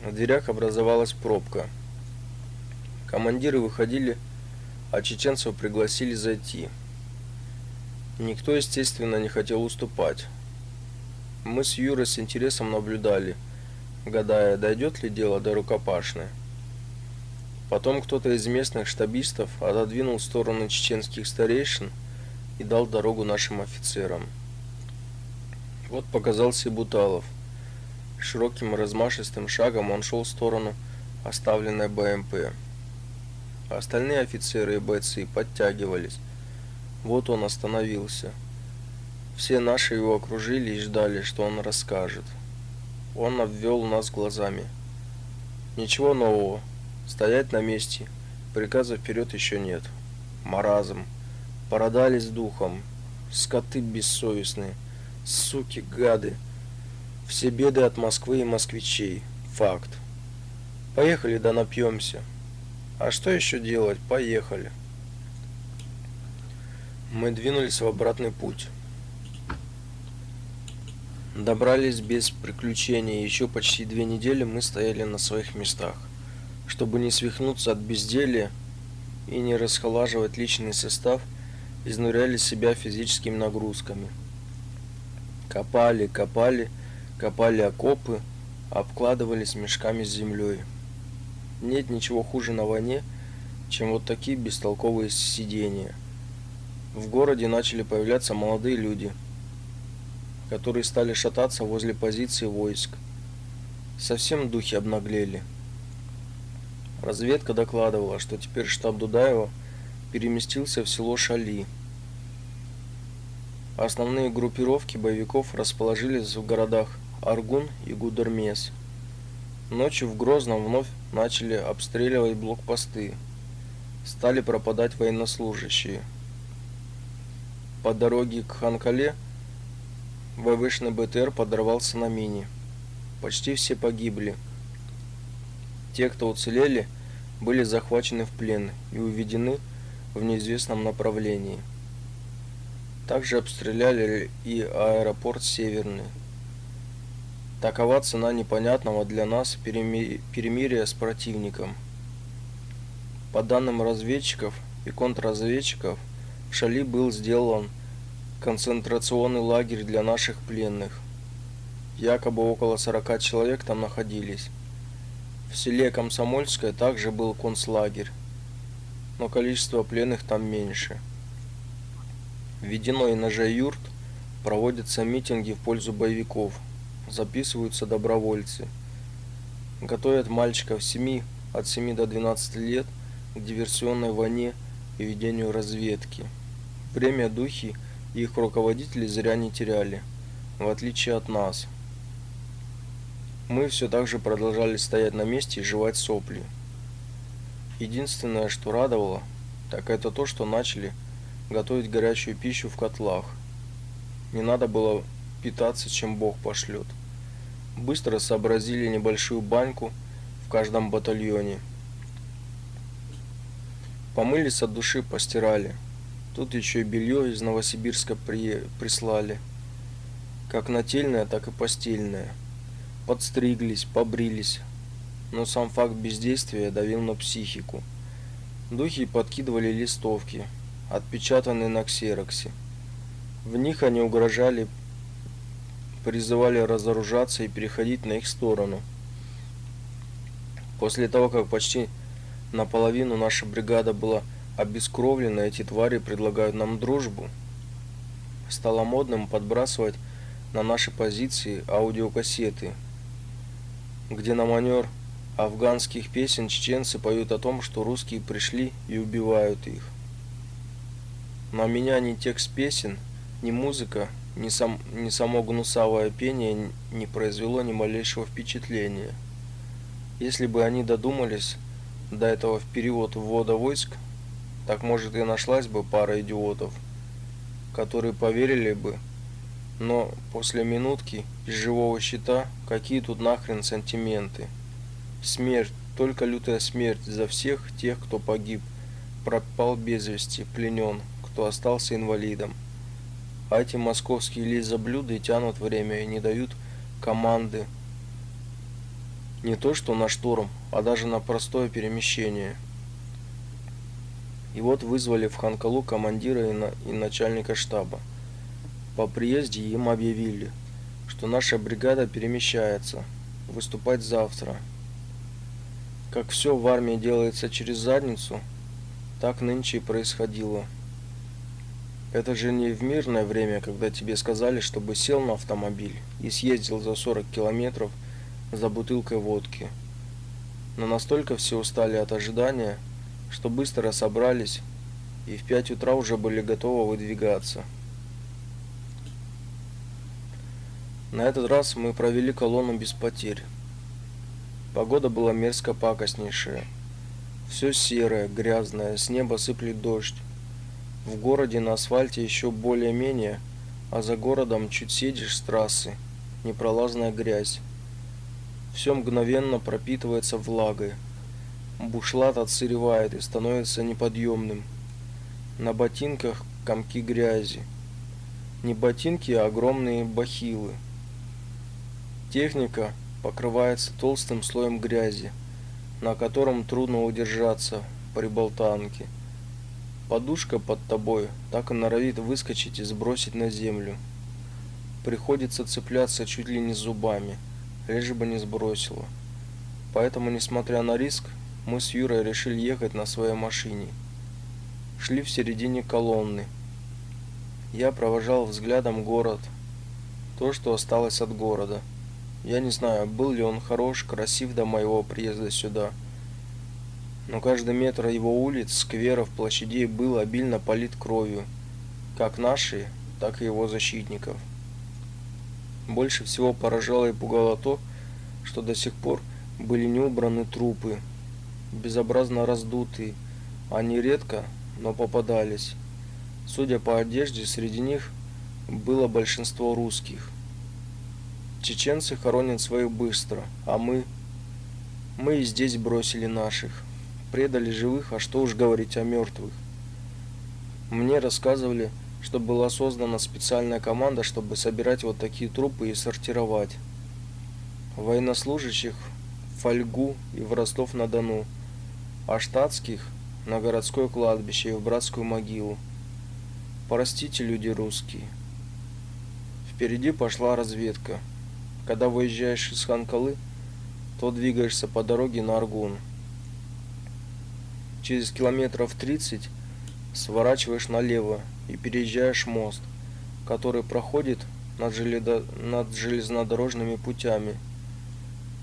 В дверях образовалась пробка. Командиры выходили, а чеченцев пригласили зайти. Никто, естественно, не хотел уступать. Мы с Юрой с интересом наблюдали, гадая, дойдет ли дело до рукопашной. Потом кто-то из местных штабистов отодвинул в сторону чеченских старейшин и дал дорогу нашим офицерам. Вот показался Буталов. Широким размашистым шагом он шел в сторону оставленной БМП. Остальные офицеры и бойцы подтягивались. Вот он остановился. Все наши его окружили и ждали, что он расскажет. Он обвел нас глазами. Ничего нового. Стоять на месте. Приказа вперед еще нет. Маразм. Продались духом. Скоты бессовестные. Суки, гады. Все беды от Москвы и москвичей. Факт. Поехали да напьемся. А что еще делать? Поехали. Мы двинулись в обратный путь. Добрались без приключений. Еще почти две недели мы стояли на своих местах. Чтобы не свихнуться от безделья и не расхолаживать личный состав, изнуряли себя физическими нагрузками. Копали, копали, копали окопы, обкладывались мешками с землей. Нет ничего хуже на войне, чем вот такие бестолковые сидения. В городе начали появляться молодые люди – которые стали шататься возле позиции войск. Совсем духи обнаглели. Разведка докладывала, что теперь штаб Дудаева переместился в село Шали. Основные группировки боевиков расположились в городах Аргун и Гудермес. Ночью в Грозном вновь начали обстреливать блокпосты. Стали пропадать военнослужащие. По дороге к Ханкале – ВВшный БТР подорвался на мине. Почти все погибли. Те, кто уцелели, были захвачены в плен и уведены в неизвестном направлении. Также обстреляли и аэропорт Северный. Такова цена непонятного для нас перемирия с противником. По данным разведчиков и контрразведчиков, в Шали был сделан концентрационный лагерь для наших пленных. Якобы около 40 человек там находились. В селе Комсомольское также был концлагерь, но количество пленных там меньше. В Ведено и Ножа-Юрт проводятся митинги в пользу боевиков, записываются добровольцы. Готовят мальчиков 7, от 7 до 12 лет к диверсионной войне и ведению разведки. Премия «Духи» – их руководители зря не теряли, в отличие от нас. Мы все так же продолжали стоять на месте и жевать сопли. Единственное, что радовало, так это то, что начали готовить горячую пищу в котлах. Не надо было питаться, чем Бог пошлет. Быстро сообразили небольшую баньку в каждом батальоне. Помылись от души, постирали. Тут еще и белье из Новосибирска при... прислали. Как нательное, так и постельное. Подстриглись, побрились. Но сам факт бездействия давил на психику. Духи подкидывали листовки, отпечатанные на ксероксе. В них они угрожали, призывали разоружаться и переходить на их сторону. После того, как почти наполовину наша бригада была обескровленные эти твари предлагают нам дружбу. Стало модным подбрасывать на наши позиции аудиокассеты, где на манер афганских песен чеченцы поют о том, что русские пришли и убивают их. На меня ни текст песен, ни музыка, ни, сам, ни само гнусавое пение не произвело ни малейшего впечатления. Если бы они додумались до этого в период ввода войск, так может и нашлась бы пара идиотов, которые поверили бы Но после минутки из живого щита какие тут нахрен сантименты? Смерть, только лютая смерть за всех тех, кто погиб, пропал без вести, пленен, кто остался инвалидом. А эти московские лизоблюды тянут время и не дают команды не то что на штурм, а даже на простое перемещение. И вот вызвали в Ханкалу командира и, на, и начальника штаба. По приезде им объявили, что наша бригада перемещается, выступать завтра. Как все в армии делается через задницу, так нынче и происходило. Это же не в мирное время, когда тебе сказали, чтобы сел на автомобиль и съездил за 40 километров за бутылкой водки. Но настолько все устали от ожидания, что быстро собрались и в 5 утра уже были готовы выдвигаться. На этот раз мы провели колонну без потерь. Погода была мерзко пакостнейшая. Все серое, грязное, с неба сыплет дождь. В городе на асфальте еще более-менее, а за городом чуть съедешь с трассы, непролазная грязь. Все мгновенно пропитывается влагой. Бушлат отсыревает и становится неподъемным. На ботинках комки грязи. Не ботинки, а огромные бахилы. Техника покрывается толстым слоем грязи, на котором трудно удержаться при болтанке. Подушка под тобой так и норовит выскочить и сбросить на землю. Приходится цепляться чуть ли не зубами – лишь бы не сбросило. Поэтому, несмотря на риск, мы с Юрой решили ехать на своей машине. Шли в середине колонны. Я провожал взглядом город, то, что осталось от города. Я не знаю, был ли он хорош, красив до моего приезда сюда. Но каждый метр его улиц, скверов, площадей был обильно полит кровью, как нашей, так и его защитников. Больше всего поражало и пугало то, что до сих пор были не убраны трупы, безобразно раздутые. Они редко, но попадались. Судя по одежде, среди них было большинство русских. Чеченцы хоронят своих быстро, а мы... Мы и здесь бросили наших. Предали живых, а что уж говорить о мертвых. Мне рассказывали, что была создана специальная команда, чтобы собирать вот такие трупы и сортировать. Военнослужащих в Фольгу и в Ростов-на-Дону, а штатских на городское кладбище и в братскую могилу. Простите, люди русские. Впереди пошла разведка. Когда выезжаешь из Ханкалы, то двигаешься по дороге на Аргун. Через километров 30 сворачиваешь налево и переезжаешь мост, который проходит над, желедо... над железнодорожными путями.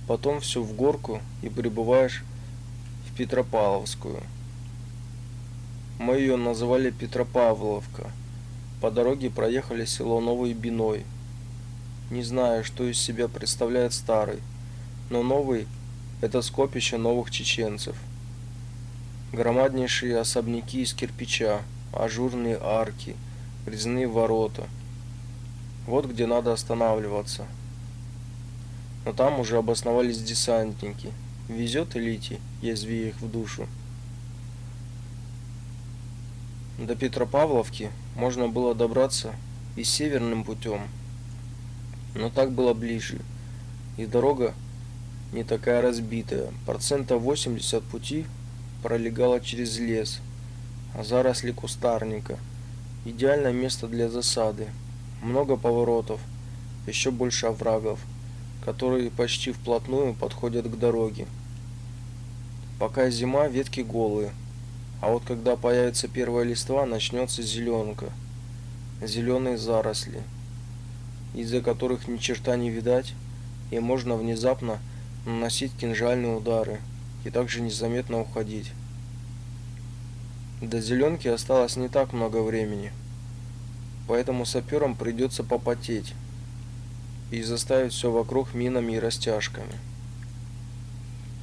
Потом все в горку и прибываешь в Петропавловскую. Мы ее называли Петропавловка. По дороге проехали село Новый Биной. Не знаю, что из себя представляет старый, но новый – это скопище новых чеченцев. Громаднейшие особняки из кирпича – ажурные арки, резные ворота. Вот где надо останавливаться. Но там уже обосновались десантники. Везет элите, язви их в душу. До Петропавловки можно было добраться и северным путем, но так было ближе, и дорога не такая разбитая. Процента 80 пути пролегала через лес – заросли кустарника. Идеальное место для засады. Много поворотов, еще больше оврагов, которые почти вплотную подходят к дороге. Пока зима, ветки голые, а вот когда появится первая листва, начнется зеленка. Зеленые заросли, из-за которых ни черта не видать, и можно внезапно наносить кинжальные удары и также незаметно уходить. До зеленки осталось не так много времени, поэтому саперам придется попотеть и заставить все вокруг минами и растяжками.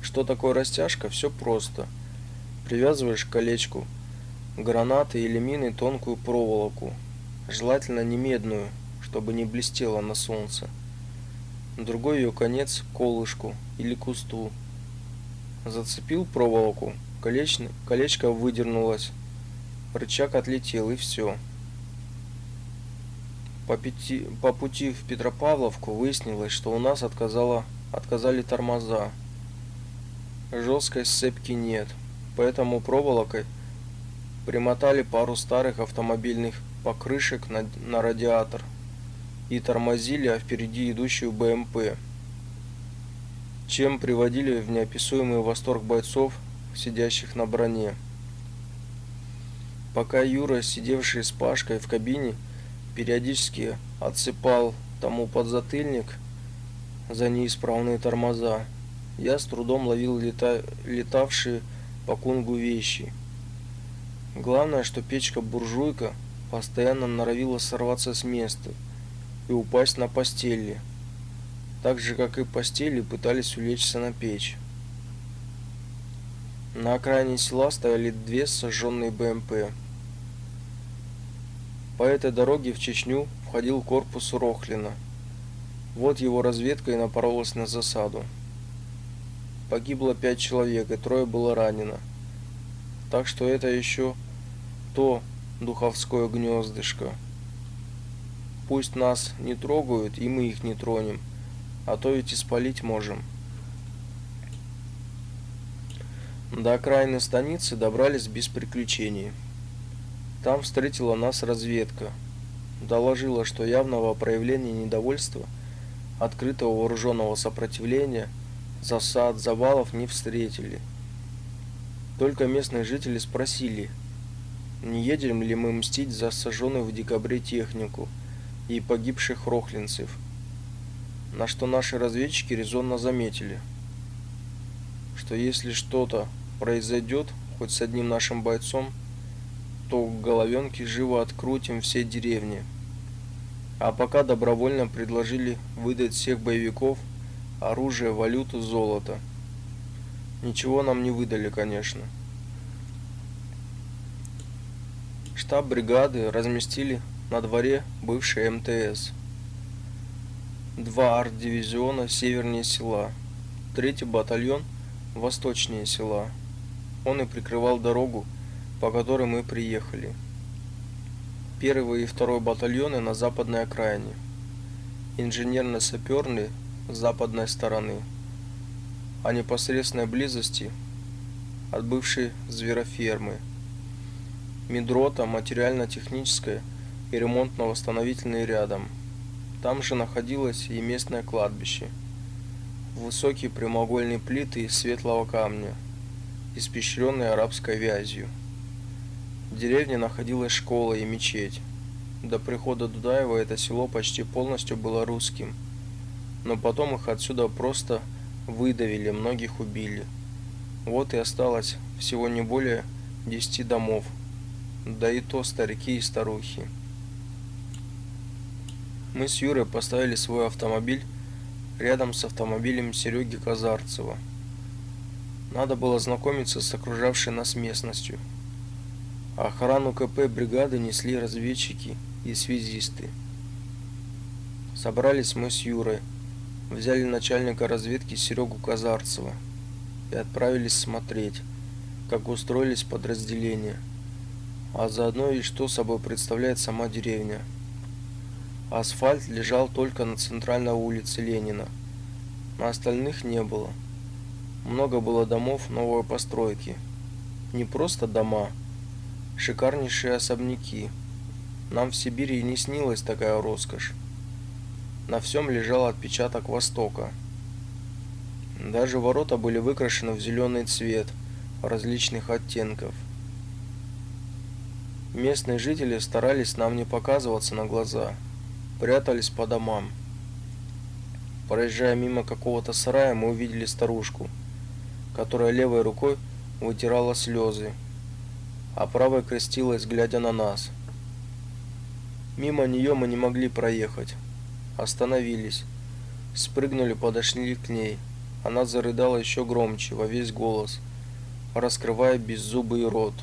Что такое растяжка? Все просто. Привязываешь к колечку гранаты или мины тонкую проволоку, желательно не медную, чтобы не блестела на солнце. Другой ее конец – колышку или кусту. Зацепил проволоку, колечко, колечко выдернулось, рычаг отлетел и все. По, пяти, по пути в Петропавловку выяснилось, что у нас отказало, отказали тормоза. Жесткой сцепки нет, поэтому проволокой примотали пару старых автомобильных покрышек на, на радиатор и тормозили а впереди идущую БМП, чем приводили в неописуемый восторг бойцов, сидящих на броне. Пока Юра, сидевший с Пашкой в кабине, периодически отсыпал тому подзатыльник за неисправные тормоза. Я с трудом ловил лета... летавшие по кунгу вещи. Главное, что печка-буржуйка постоянно норовила сорваться с места и упасть на постели. Так же, как и постели, пытались улечься на печь. На окраине села стояли две сожженные БМП. По этой дороге в Чечню входил корпус Рохлина. Вот его разведка и напоролась на засаду. Погибло пять человек, и трое было ранено. Так что это еще то духовское гнездышко. Пусть нас не трогают, и мы их не тронем, а то ведь и спалить можем. До окраины станицы добрались без приключений. Там встретила нас разведка. Доложила, что явного проявления недовольства, открытого вооруженного сопротивления, засад, завалов не встретили. Только местные жители спросили, не едем ли мы мстить за сожженную в декабре технику и погибших рохлинцев, на что наши разведчики резонно заметили, что если что-то произойдет хоть с одним нашим бойцом, то головенки живо открутим все деревни. А пока добровольно предложили выдать всех боевиков, оружие, валюту, золото. Ничего нам не выдали, конечно. Штаб бригады разместили на дворе бывшей МТС. Два арт-дивизиона севернее села, третий батальон восточнее села. Он и прикрывал дорогу по которой мы приехали. Первый и второй батальоны на западной окраине. Инженерно-саперный с западной стороны. О непосредственной близости от бывшей зверофермы. Медрота, материально-техническая и ремонтно-восстановительный рядом. Там же находилось и местное кладбище. Высокие прямоугольные плиты из светлого камня, испещренные арабской вязью. В деревне находилась школа и мечеть. До прихода Дудаева это село почти полностью было русским. Но потом их отсюда просто выдавили, многих убили. Вот и осталось всего не более десяти домов. Да и то старики и старухи. Мы с Юрой поставили свой автомобиль рядом с автомобилем Сереги Казарцева. Надо было знакомиться с окружавшей нас местностью. Охрану КП бригады несли разведчики и связисты. Собрались мы с Юрой, взяли начальника разведки Серегу Казарцева и отправились смотреть, как устроились подразделения, а заодно и что собой представляет сама деревня. Асфальт лежал только на центральной улице Ленина, на остальных не было. Много было домов новой постройки. Не просто дома, шикарнейшие особняки. Нам в Сибири не снилась такая роскошь. На всем лежал отпечаток Востока. Даже ворота были выкрашены в зеленый цвет различных оттенков. Местные жители старались нам не показываться на глаза, прятались по домам. Проезжая мимо какого-то сарая, мы увидели старушку, которая левой рукой вытирала слезы а правая крестилась, глядя на нас. Мимо нее мы не могли проехать. Остановились. Спрыгнули, подошли к ней. Она зарыдала еще громче, во весь голос, раскрывая беззубый рот.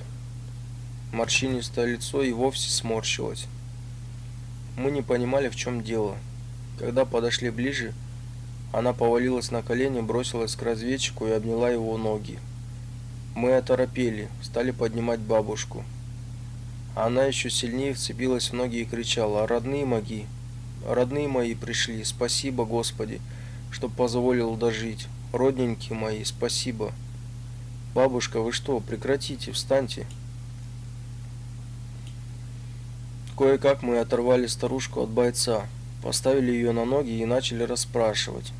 Морщинистое лицо и вовсе сморщилось. Мы не понимали, в чем дело. Когда подошли ближе, она повалилась на колени, бросилась к разведчику и обняла его ноги. Мы оторопели, стали поднимать бабушку. Она еще сильнее вцепилась в ноги и кричала: "Родные мои, родные мои пришли, спасибо, Господи, что позволил дожить. Родненькие мои, спасибо". Бабушка, вы что? Прекратите, встаньте. Кое-как мы оторвали старушку от бойца, поставили ее на ноги и начали расспрашивать.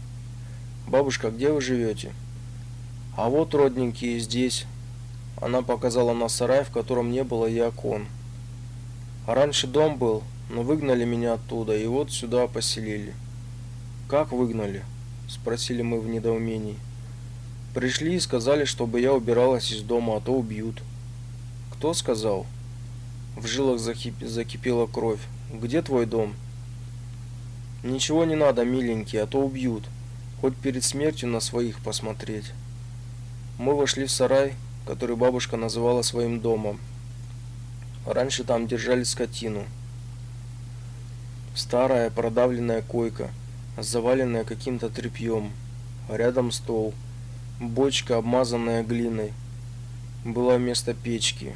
Бабушка, где вы живете?» А вот родненькие здесь. Она показала на сарай, в котором не было и окон. А раньше дом был, но выгнали меня оттуда и вот сюда поселили. Как выгнали? спросили мы в недоумении. Пришли и сказали, чтобы я убиралась из дома, а то убьют. Кто сказал? В жилах закипела кровь. Где твой дом? Ничего не надо, миленький, а то убьют. Хоть перед смертью на своих посмотреть. Мы вошли в сарай, который бабушка называла своим домом. Раньше там держали скотину. Старая продавленная койка, заваленная каким-то тряпьем. Рядом стол. Бочка, обмазанная глиной. Было место печки.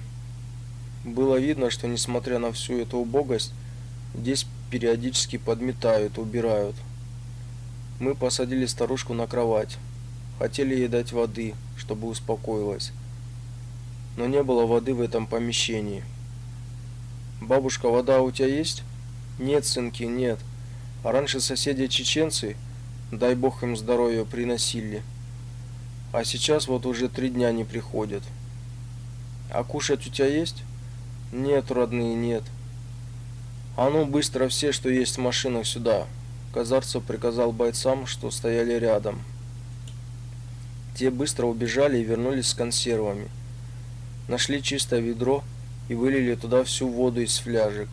Было видно, что несмотря на всю эту убогость, здесь периодически подметают, убирают. Мы посадили старушку на кровать. Хотели ей дать воды, чтобы успокоилась. Но не было воды в этом помещении. Бабушка, вода у тебя есть? Нет, сынки, нет. А раньше соседи чеченцы, дай бог им здоровья, приносили. А сейчас вот уже три дня не приходят. А кушать у тебя есть? Нет, родные, нет. А ну быстро все, что есть в машинах сюда. Казарцев приказал бойцам, что стояли рядом. Те быстро убежали и вернулись с консервами. Нашли чистое ведро и вылили туда всю воду из фляжек.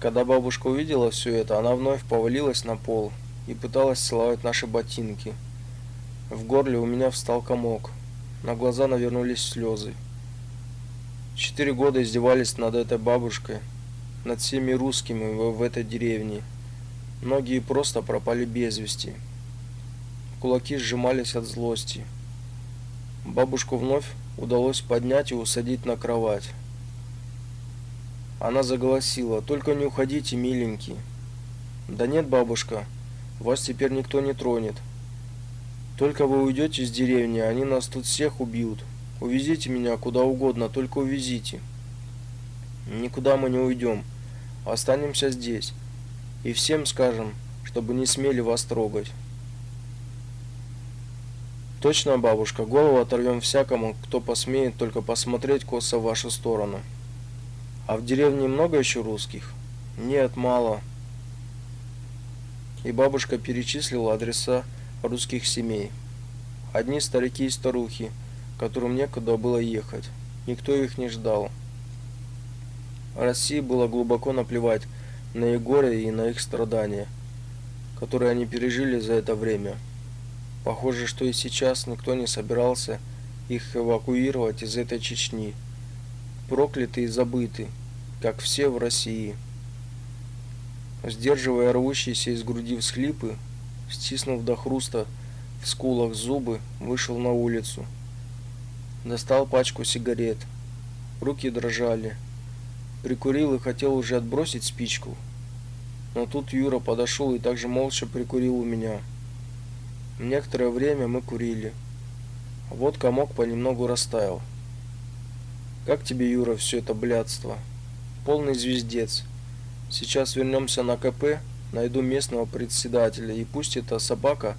Когда бабушка увидела все это, она вновь повалилась на пол и пыталась целовать наши ботинки. В горле у меня встал комок. На глаза навернулись слезы. Четыре года издевались над этой бабушкой, над всеми русскими в, в этой деревне. Многие просто пропали без вести. Кулаки сжимались от злости. Бабушку вновь удалось поднять и усадить на кровать. Она заголосила: "Только не уходите, миленький". "Да нет, бабушка, вас теперь никто не тронет. Только вы уйдете из деревни, они нас тут всех убьют. Увезите меня куда угодно, только увезите. Никуда мы не уйдем. Останемся здесь. И всем скажем, чтобы не смели вас трогать. Точно, бабушка, голову оторвем всякому, кто посмеет только посмотреть косо в вашу сторону. А в деревне много еще русских? Нет, мало. И бабушка перечислила адреса русских семей. Одни старики и старухи, которым некуда было ехать. Никто их не ждал. России было глубоко наплевать на их и на их страдания, которые они пережили за это время. Похоже, что и сейчас никто не собирался их эвакуировать из этой Чечни. Прокляты и забыты, как все в России. Сдерживая рвущиеся из груди всхлипы, стиснув до хруста в скулах зубы, вышел на улицу. Достал пачку сигарет. Руки дрожали. Прикурил и хотел уже отбросить спичку. Но тут Юра подошел и также молча прикурил у меня. Некоторое время мы курили. Вот комок понемногу растаял. Как тебе, Юра, все это блядство? Полный звездец. Сейчас вернемся на КП, найду местного председателя, и пусть эта собака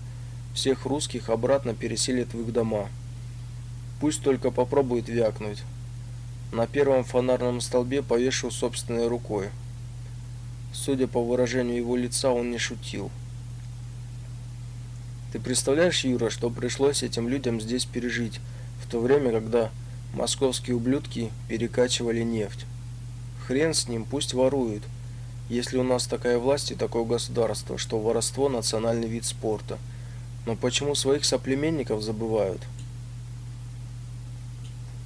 всех русских обратно переселит в их дома. Пусть только попробует вякнуть. На первом фонарном столбе повешу собственной рукой. Судя по выражению его лица, он не шутил. Ты представляешь, Юра, что пришлось этим людям здесь пережить в то время, когда московские ублюдки перекачивали нефть? Хрен с ним, пусть воруют. Если у нас такая власть и такое государство, что воровство национальный вид спорта. Но почему своих соплеменников забывают?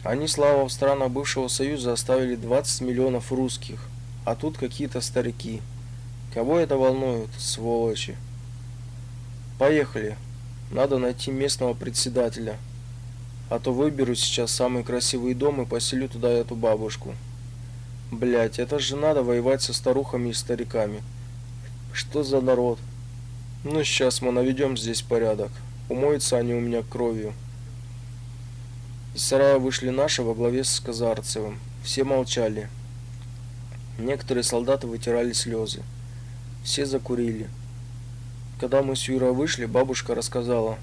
Они слава в странах бывшего союза оставили 20 миллионов русских. А тут какие-то старики. Кого это волнует, сволочи? Поехали. Надо найти местного председателя. А то выберу сейчас самый красивый дом и поселю туда эту бабушку. Блять, это же надо воевать со старухами и стариками. Что за народ? Ну, сейчас мы наведем здесь порядок. Умоются они у меня кровью. Из сарая вышли наши во главе с Казарцевым. Все молчали. Некоторые солдаты вытирали слезы. Все закурили. Когда мы с Юрой вышли, бабушка рассказала,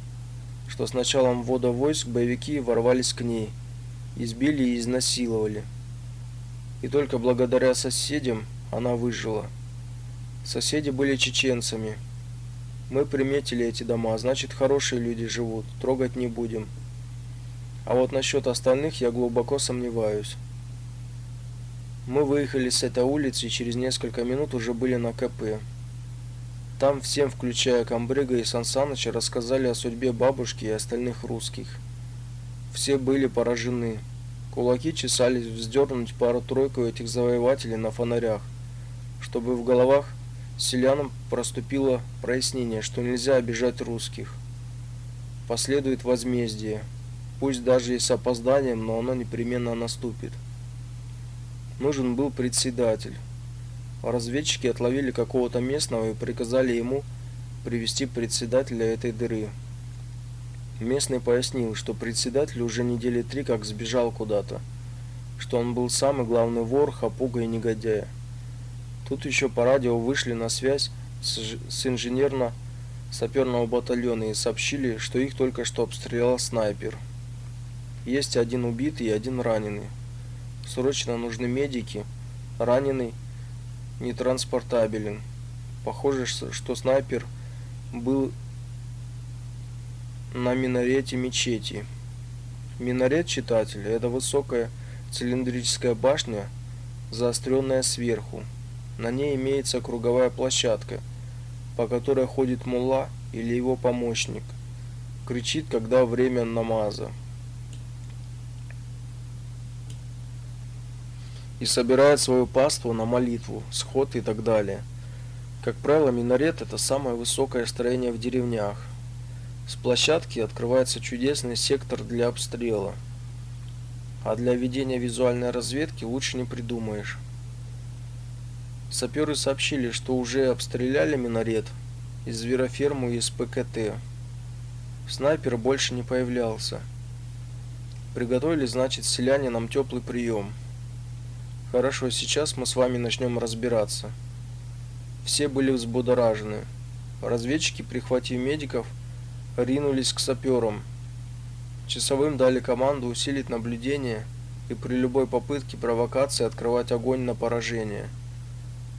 что с началом ввода войск боевики ворвались к ней, избили и изнасиловали. И только благодаря соседям она выжила. Соседи были чеченцами. Мы приметили эти дома, значит, хорошие люди живут, трогать не будем. А вот насчет остальных я глубоко сомневаюсь. Мы выехали с этой улицы и через несколько минут уже были на КП. Там всем, включая Камбрига и Сансаныча, рассказали о судьбе бабушки и остальных русских. Все были поражены. Кулаки чесались вздернуть пару-тройку этих завоевателей на фонарях, чтобы в головах селянам проступило прояснение, что нельзя обижать русских. Последует возмездие, пусть даже и с опозданием, но оно непременно наступит. Нужен был председатель. Разведчики отловили какого-то местного и приказали ему привести председателя этой дыры. Местный пояснил, что председатель уже недели три как сбежал куда-то, что он был самый главный вор, хапуга и негодяй. Тут еще по радио вышли на связь с, с инженерно-саперного батальона и сообщили, что их только что обстрелял снайпер. Есть один убитый и один раненый. Срочно нужны медики. Раненый нетранспортабелен. Похоже, что снайпер был на минарете мечети. Минарет читателя это высокая цилиндрическая башня, заостренная сверху. На ней имеется круговая площадка, по которой ходит мулла или его помощник. Кричит, когда время намаза. И собирает свою паству на молитву, сход и так далее. Как правило, минарет это самое высокое строение в деревнях. С площадки открывается чудесный сектор для обстрела. А для ведения визуальной разведки лучше не придумаешь. Саперы сообщили, что уже обстреляли минарет из зверофермы из ПКТ. Снайпер больше не появлялся. Приготовили, значит, селянинам теплый прием. Хорошо, сейчас мы с вами начнем разбираться. Все были взбудоражены. Разведчики, прихватив медиков, ринулись к саперам. Часовым дали команду усилить наблюдение и при любой попытке провокации открывать огонь на поражение.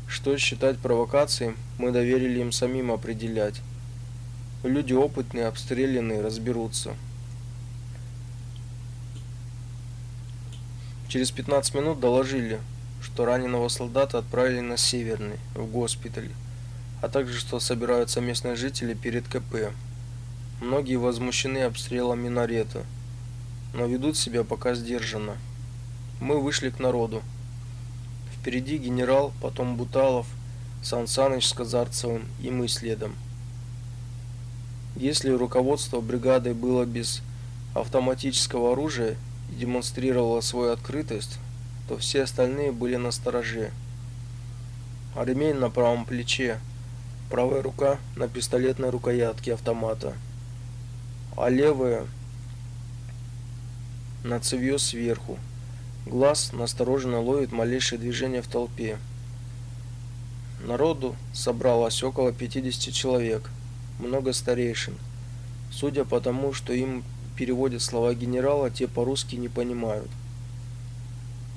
Что считать провокацией, мы доверили им самим определять. Люди опытные, обстрелянные, разберутся. Через 15 минут доложили, что раненого солдата отправили на Северный, в госпиталь, а также что собираются местные жители перед КП. Многие возмущены обстрелом минарета, но ведут себя пока сдержанно. Мы вышли к народу. Впереди генерал, потом Буталов, Сан Саныч с Казарцевым и мы следом. Если руководство бригадой было без автоматического оружия и демонстрировала свою открытость, то все остальные были на стороже. Ремень на правом плече, правая рука на пистолетной рукоятке автомата, а левая на цевьё сверху. Глаз настороженно ловит малейшее движение в толпе. Народу собралось около 50 человек, много старейшин. Судя по тому, что им переводят слова генерала, те по-русски не понимают.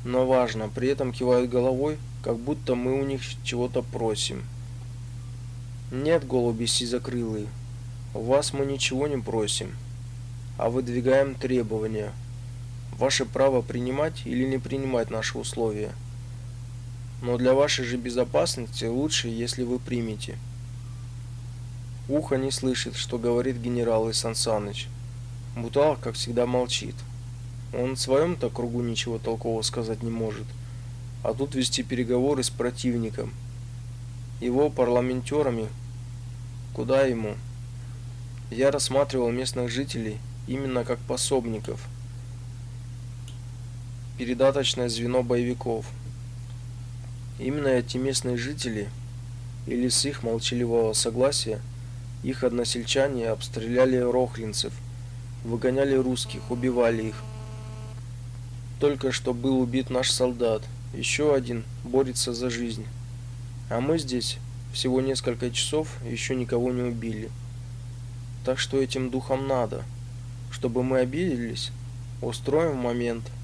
Но важно, при этом кивают головой, как будто мы у них чего-то просим. Нет, голуби сизокрылые, у вас мы ничего не просим, а выдвигаем требования. Ваше право принимать или не принимать наши условия. Но для вашей же безопасности лучше, если вы примете. Ухо не слышит, что говорит генерал Исан Саныч. Бутал, как всегда, молчит. Он в своем-то кругу ничего толкового сказать не может. а тут вести переговоры с противником. Его парламентерами. Куда ему? Я рассматривал местных жителей именно как пособников. Передаточное звено боевиков. Именно эти местные жители, или с их молчаливого согласия, их односельчане обстреляли рохлинцев, выгоняли русских, убивали их. Только что был убит наш солдат, еще один борется за жизнь. А мы здесь всего несколько часов еще никого не убили. Так что этим духом надо, чтобы мы обиделись, устроим момент –